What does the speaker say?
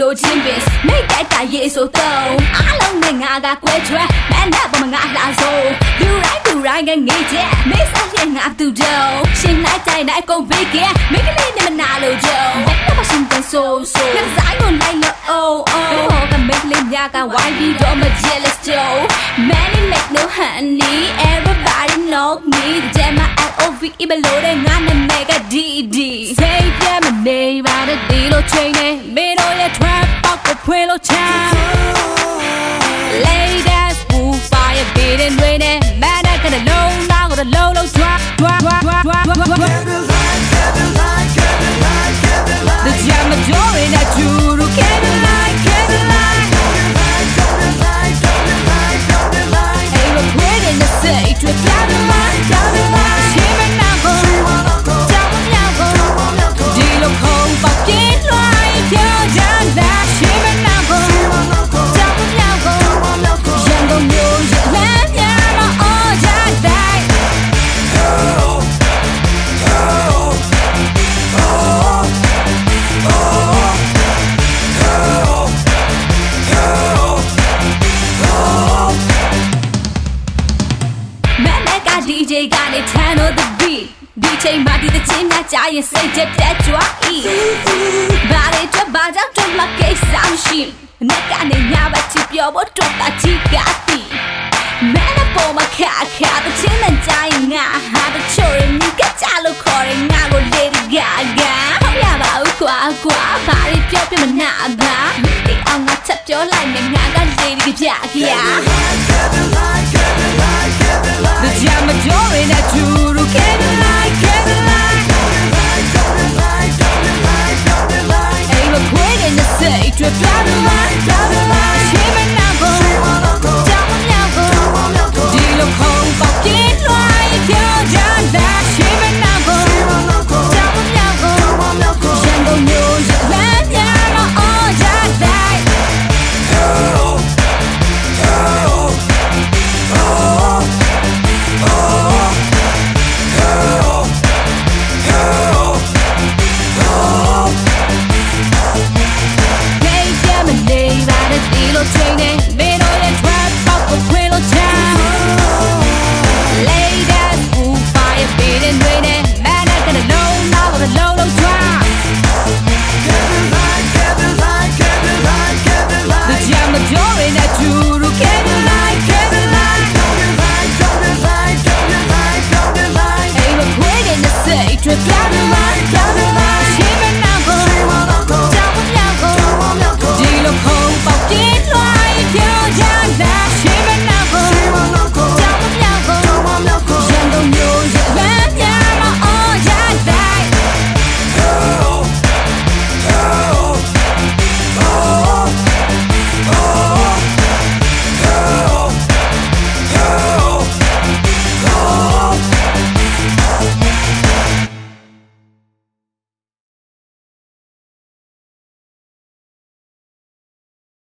လိုချင်းပင်မိတ်တိုက်တာရေးဆိုတော့အားလုံးနဲ့ငါကကွဲထွက်မန်တဲ့ပုံငါလာဆိုလူတိုင်းလူတိုင်းကငေးချက်မိတ်ဆက်ရင်ငါသူတော့ရှင်လိုက်တိုင်းတိုင်းကုန်ပေးကမိတ်ကလေးနဲ့မနာလို့ကြောတော့မရှင်တဲ့ဆိုဆိုကစားကိုလိုက်လို့ oh oh ဟောကမိတ်ကလေးများက why you don't my jealous Joe man make no honey everybody know me the my love below တဲ့ငါနာမည်က DD စိတ်ပြမနေပါနဲ့ဒီ to a. ဒီချိန်မှာဒီသချင်းများကြားရင်စိတ်တက်တက်ကြွားဤဘာတွေတော့ဘာကြောင့်တော့မကိစ္စမရှိနဲ့ကနေညဘက်ချပြောဖို့တော့တာချီကတိမန်နဲ့ပေါ်မှာခါခါသချင်းနဲ့ကြားရင်ငါဟာတချို့ရမိကကြလို့ခေါ်ရင်ငါကို Lady Gaga ဟုတ်ရပါဘူးကွာကွာဘာတွေပြောပြမနာပါဒီအောင်ငါချက်ပြောလိုက်မယ်ငါက Lady Gaga The jam majority that you day to travel on, travel on.